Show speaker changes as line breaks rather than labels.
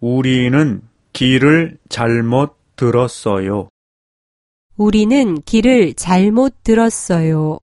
우리는 길을 잘못 들었어요.
우리는 길을 잘못 들었어요.